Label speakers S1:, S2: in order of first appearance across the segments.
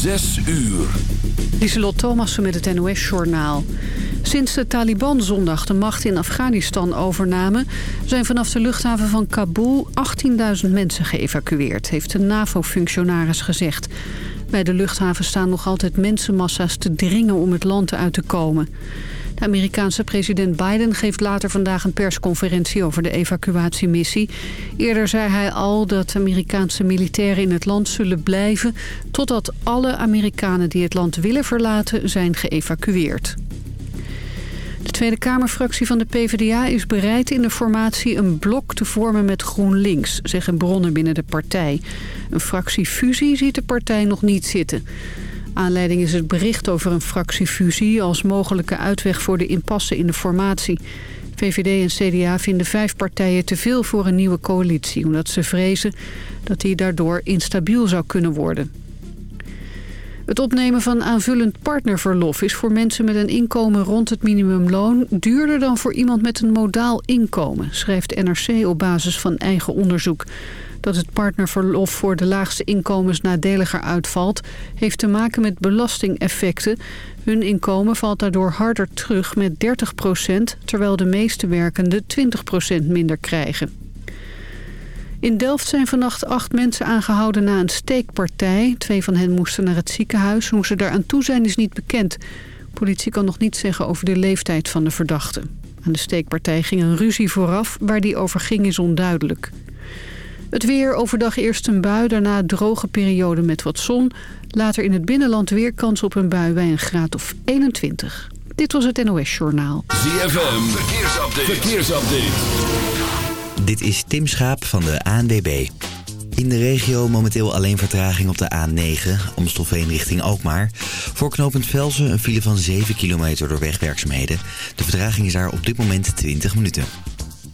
S1: Zes uur.
S2: Lieselot Thomassen met het NOS-journaal. Sinds de Taliban zondag de macht in Afghanistan overnamen... zijn vanaf de luchthaven van Kabul 18.000 mensen geëvacueerd... heeft een NAVO-functionaris gezegd. Bij de luchthaven staan nog altijd mensenmassa's te dringen om het land uit te komen. Amerikaanse president Biden geeft later vandaag een persconferentie over de evacuatiemissie. Eerder zei hij al dat Amerikaanse militairen in het land zullen blijven... totdat alle Amerikanen die het land willen verlaten zijn geëvacueerd. De Tweede Kamerfractie van de PvdA is bereid in de formatie een blok te vormen met GroenLinks, zeggen bronnen binnen de partij. Een fractiefusie ziet de partij nog niet zitten. Aanleiding is het bericht over een fractiefusie als mogelijke uitweg voor de impasse in de formatie. VVD en CDA vinden vijf partijen te veel voor een nieuwe coalitie... omdat ze vrezen dat die daardoor instabiel zou kunnen worden. Het opnemen van aanvullend partnerverlof is voor mensen met een inkomen rond het minimumloon duurder dan voor iemand met een modaal inkomen, schrijft NRC op basis van eigen onderzoek. Dat het partnerverlof voor de laagste inkomens nadeliger uitvalt... heeft te maken met belastingeffecten. Hun inkomen valt daardoor harder terug met 30% terwijl de meeste werkenden 20% minder krijgen. In Delft zijn vannacht acht mensen aangehouden na een steekpartij. Twee van hen moesten naar het ziekenhuis. Hoe ze daar aan toe zijn is niet bekend. politie kan nog niets zeggen over de leeftijd van de verdachte. Aan de steekpartij ging een ruzie vooraf. Waar die over ging is onduidelijk. Het weer overdag eerst een bui, daarna droge periode met wat zon. Later in het binnenland weer kans op een bui bij een graad of 21. Dit was het NOS Journaal.
S1: ZFM, verkeersupdate. verkeersupdate.
S3: Dit is Tim Schaap van de ANWB. In de regio momenteel alleen vertraging op de A9, Amstelveen richting Alkmaar. Voor knooppunt Velsen een file van 7 kilometer door wegwerkzaamheden. De vertraging is daar op dit moment 20 minuten.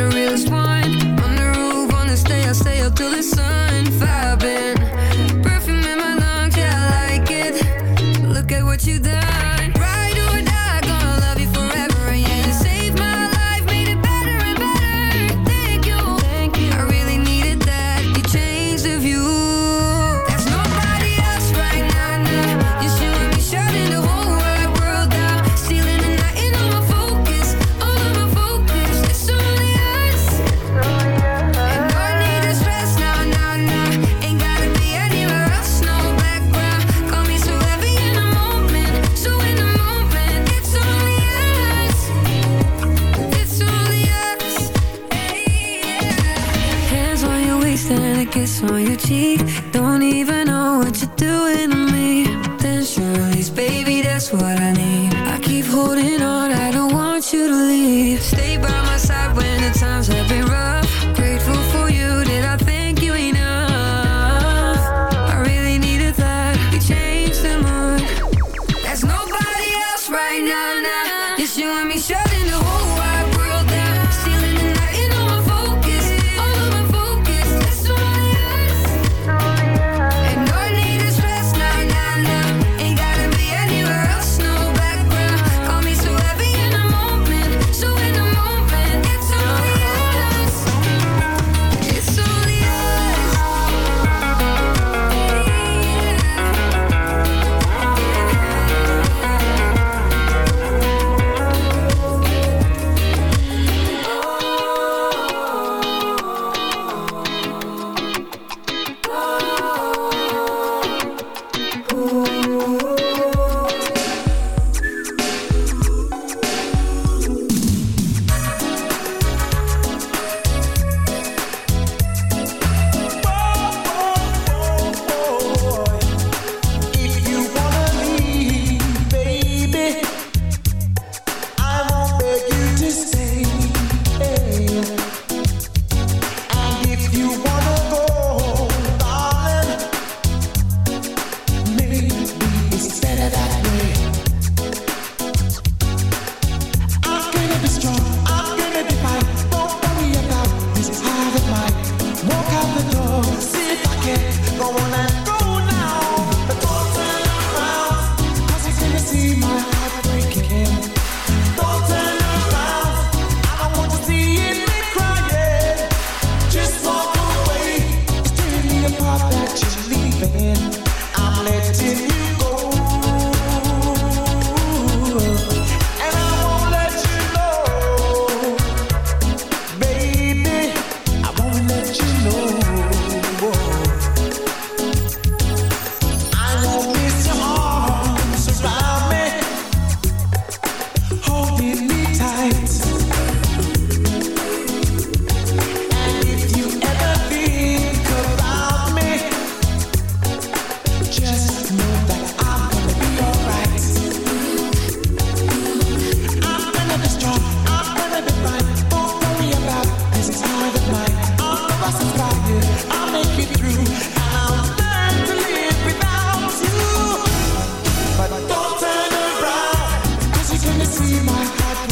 S4: would see my heart.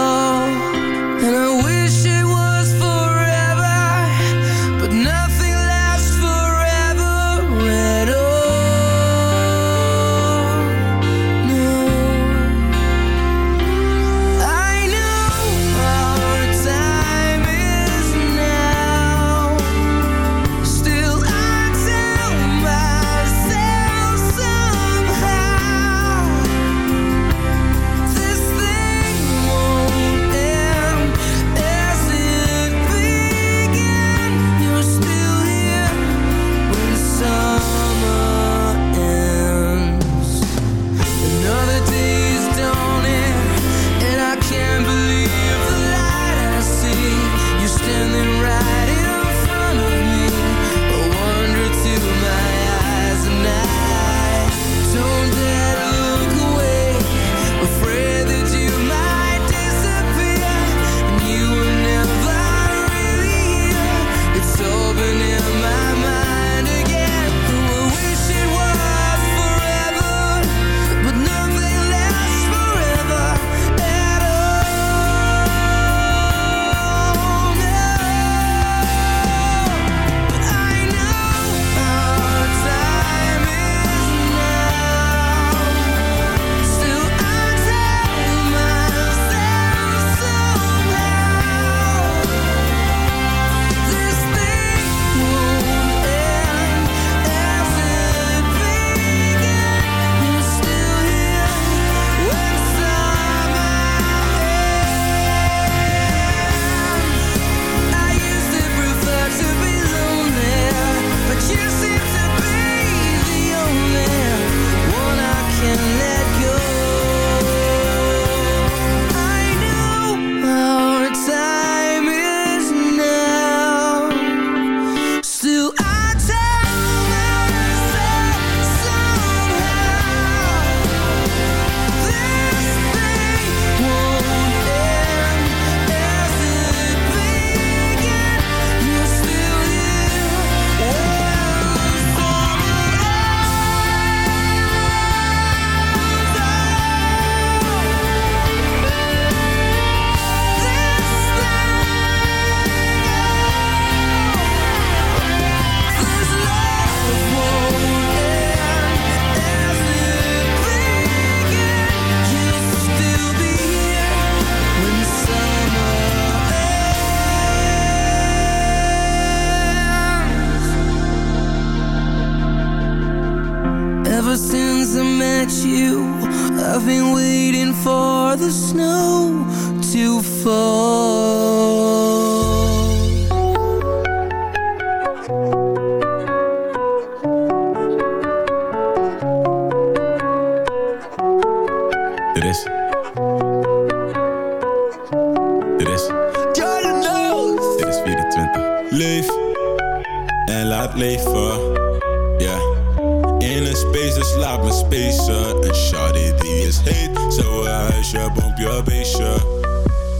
S4: in space, dus laat me spacen. En Shadi die is heet,
S5: zo huisje, je je beestje.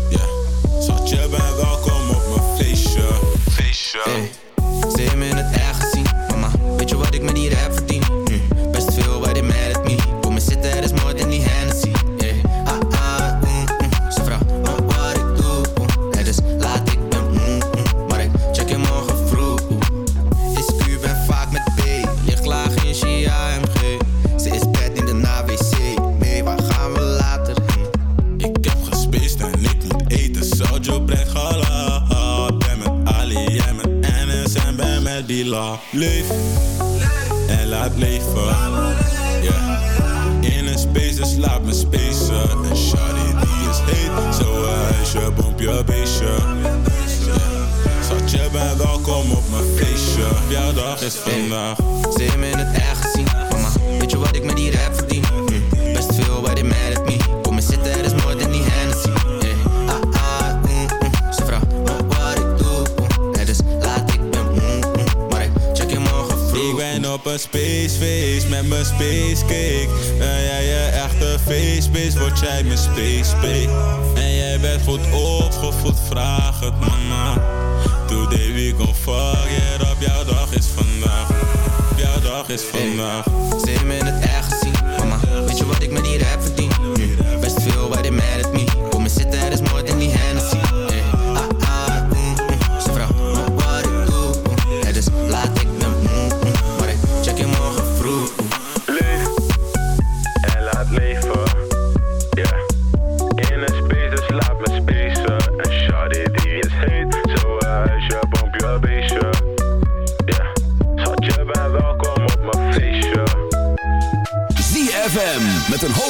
S5: Ja, zat je bij welkom op mijn feestje. Feestje. Hey, ze me in het ergens gezien, mama. Weet je wat ik met die rap verdien? het is vandaag. Ze in het echt gezien, Weet je wat ik met die rap verdien? Mm. Best veel, but it mad at me. Kom me zitten, er is nooit in die Hennessy. Yeah. Ah, ah, mm, mm. Ze vraagt wat ik doe. Mm. Het is laat ik ben mm, mm. Check in morgen vroeg. Ik ben op een spacefeest met mijn spacecake Ben jij je echte facebase, word jij mijn spacebake En jij bent goed opgevoed, vraag het mama. Today we go is vandaag. Ze heeft me in het echt gezien, mama. Weet je wat ik met die rap verdien?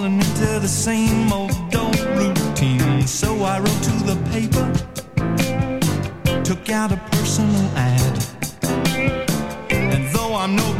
S5: falling into
S6: the same old routine. So I wrote to the paper, took out a personal ad. And though I'm no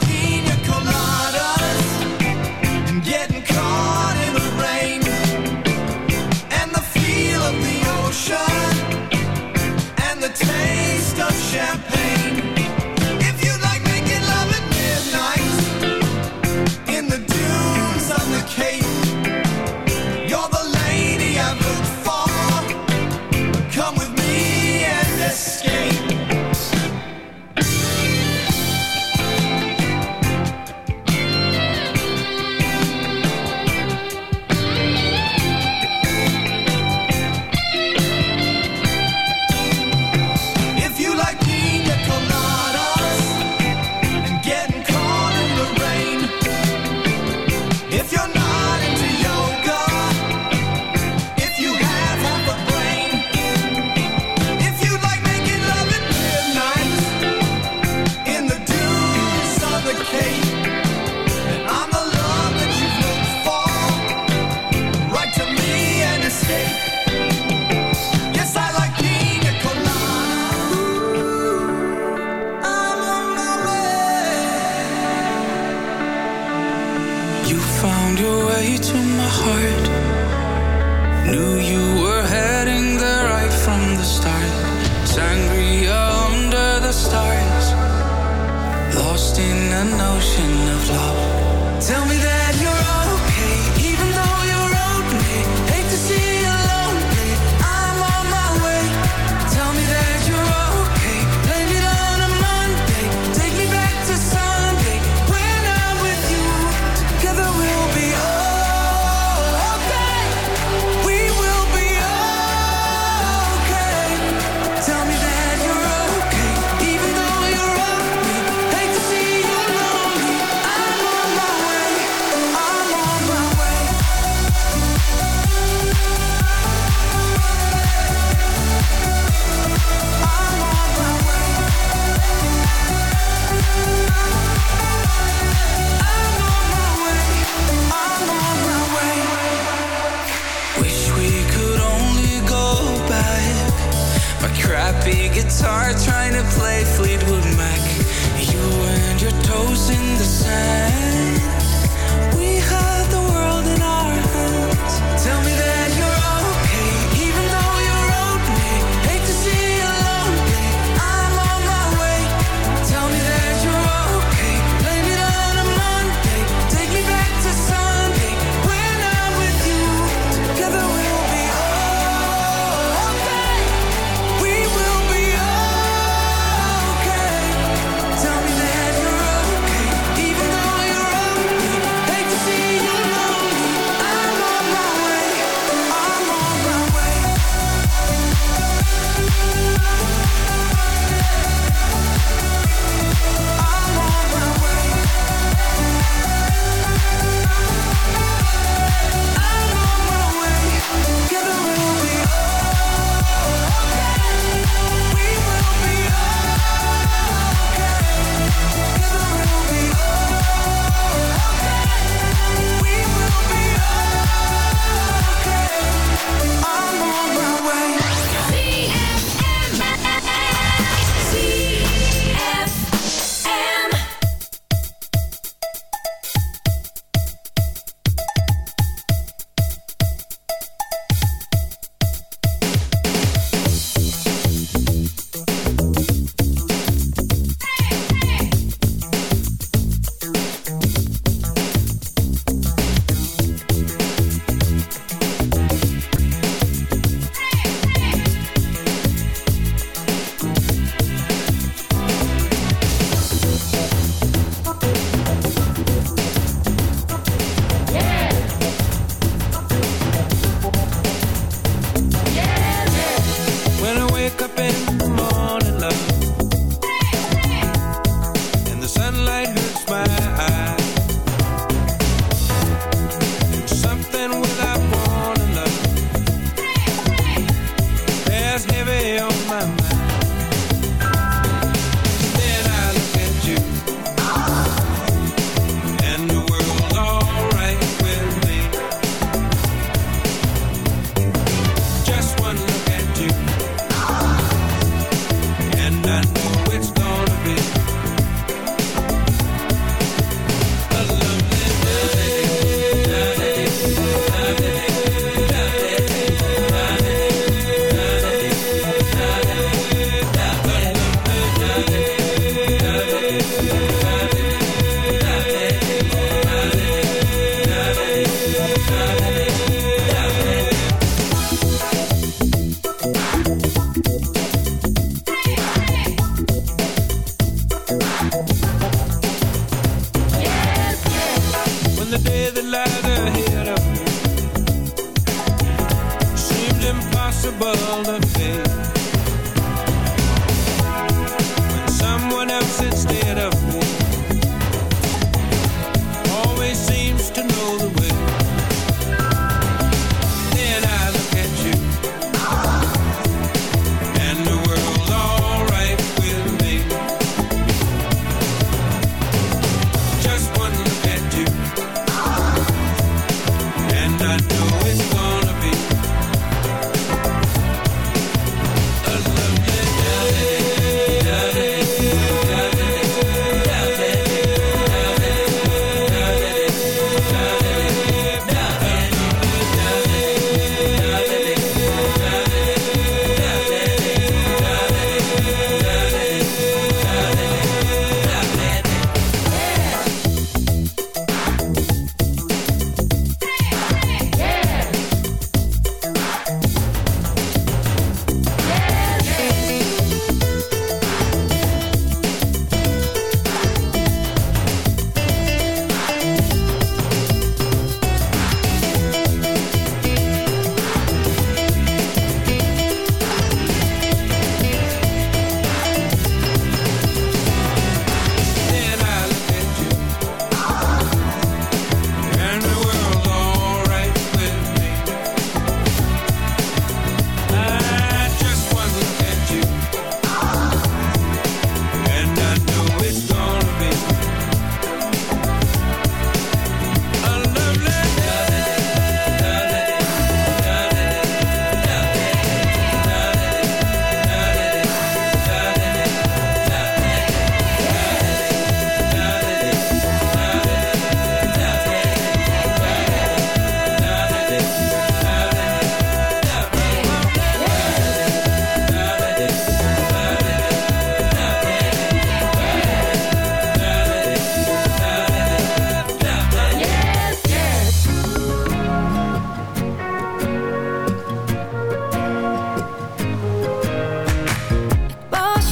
S6: toes in the
S7: sand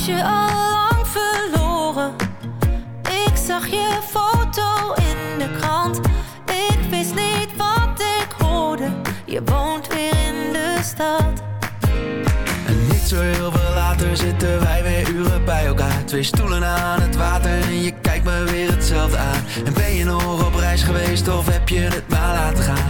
S7: je al verloren. Ik zag je foto in de krant. Ik wist niet wat ik hoorde. Je woont weer in de stad.
S8: En niet zo heel veel later zitten wij weer uren bij elkaar. Twee stoelen aan het water en je kijkt me weer hetzelfde aan. En ben je nog op reis geweest of heb je het maar laten gaan?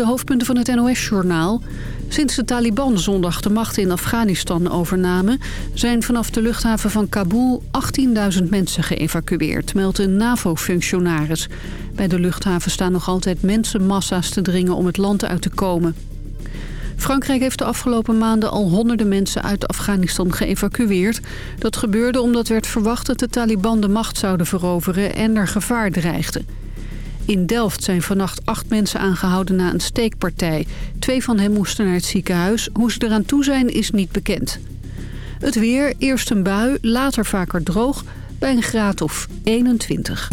S7: de
S9: hoofdpunten van het NOS-journaal. Sinds de Taliban zondag de macht in Afghanistan overnamen... zijn vanaf de luchthaven van Kabul 18.000 mensen geëvacueerd... meldt een NAVO-functionaris. Bij de luchthaven staan nog altijd mensenmassa's te dringen om het land uit te komen. Frankrijk heeft de afgelopen maanden al honderden mensen uit Afghanistan geëvacueerd. Dat gebeurde omdat werd verwacht dat de Taliban de macht zouden veroveren en er gevaar dreigde. In Delft zijn vannacht acht mensen aangehouden na een steekpartij. Twee van hen moesten naar het ziekenhuis. Hoe ze eraan toe zijn is niet bekend. Het weer, eerst een bui, later vaker droog, bij een graad of 21.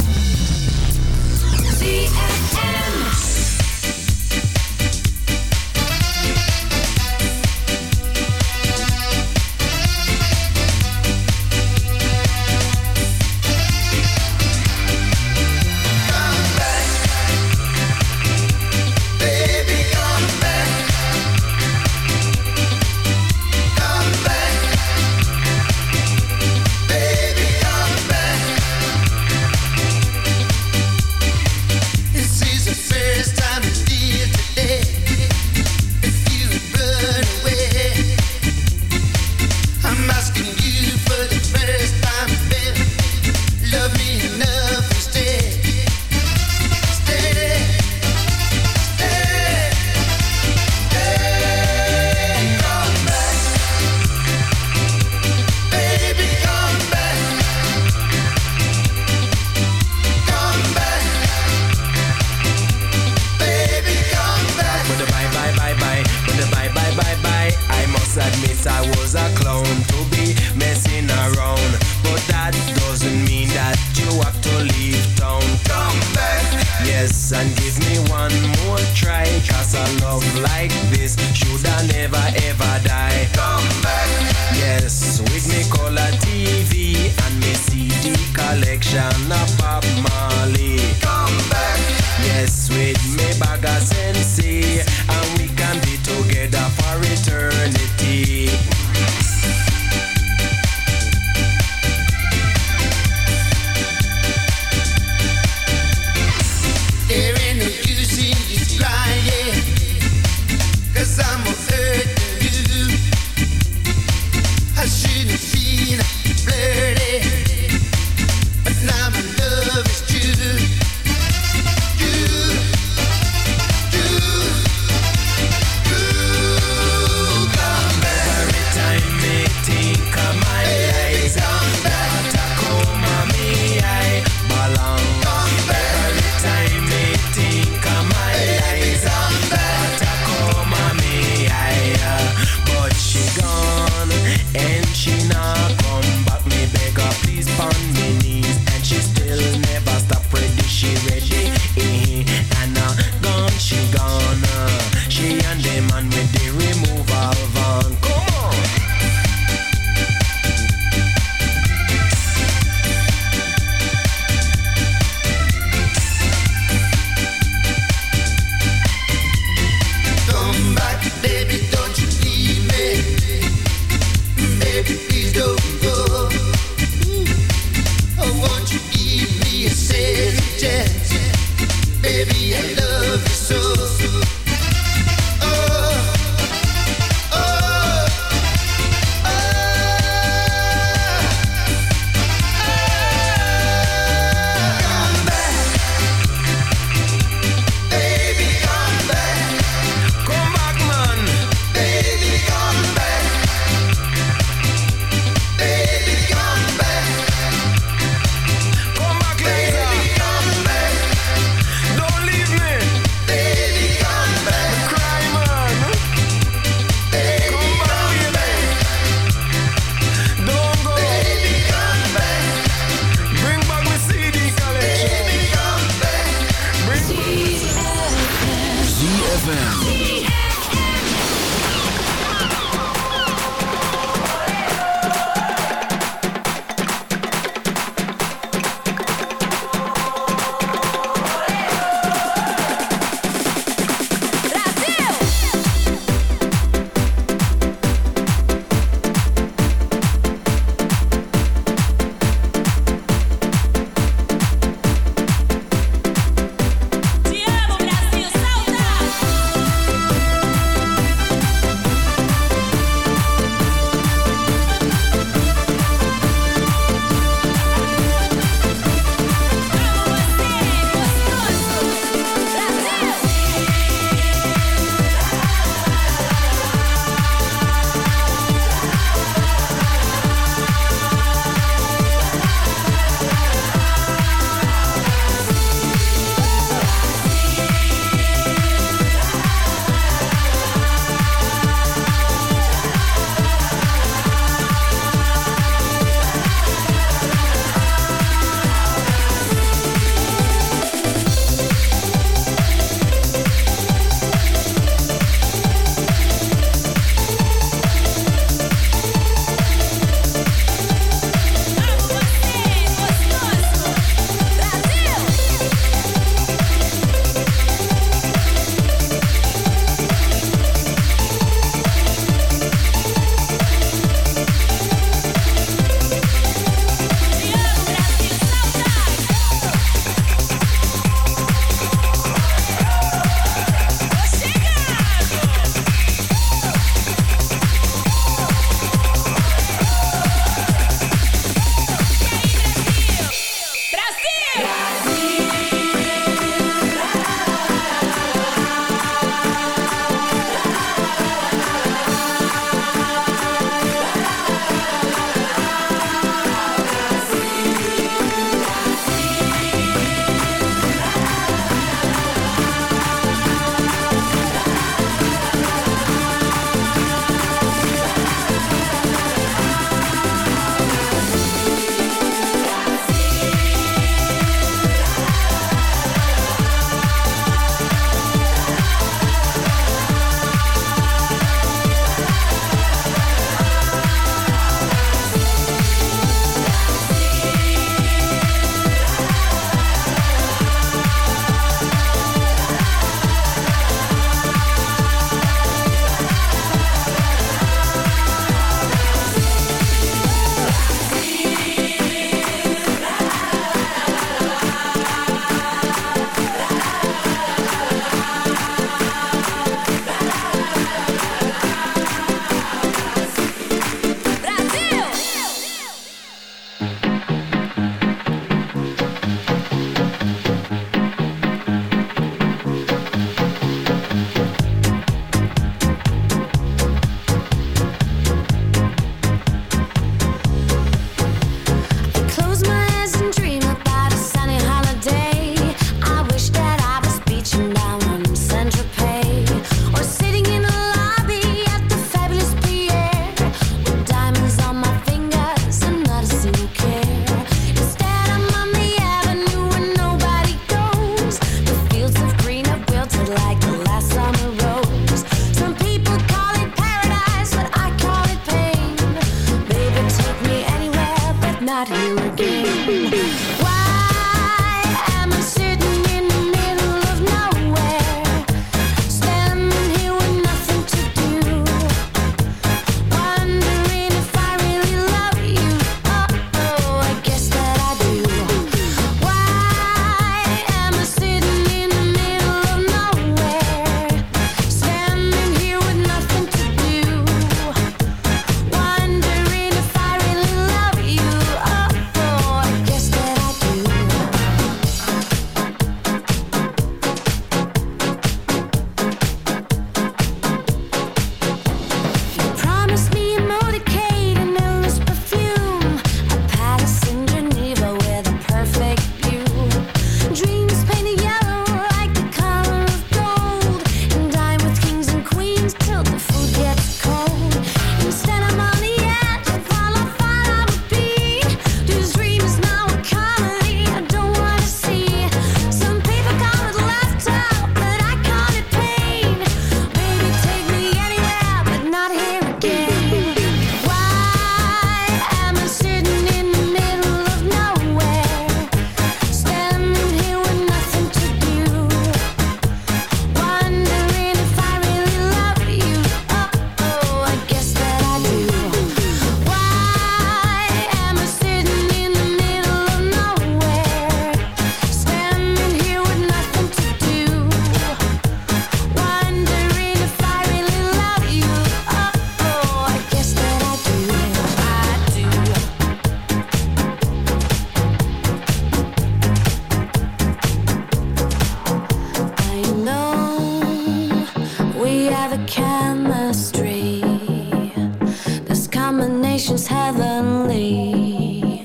S10: Combination's heavenly.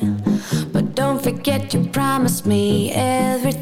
S10: But don't forget you promised me everything,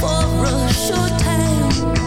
S5: For a short time.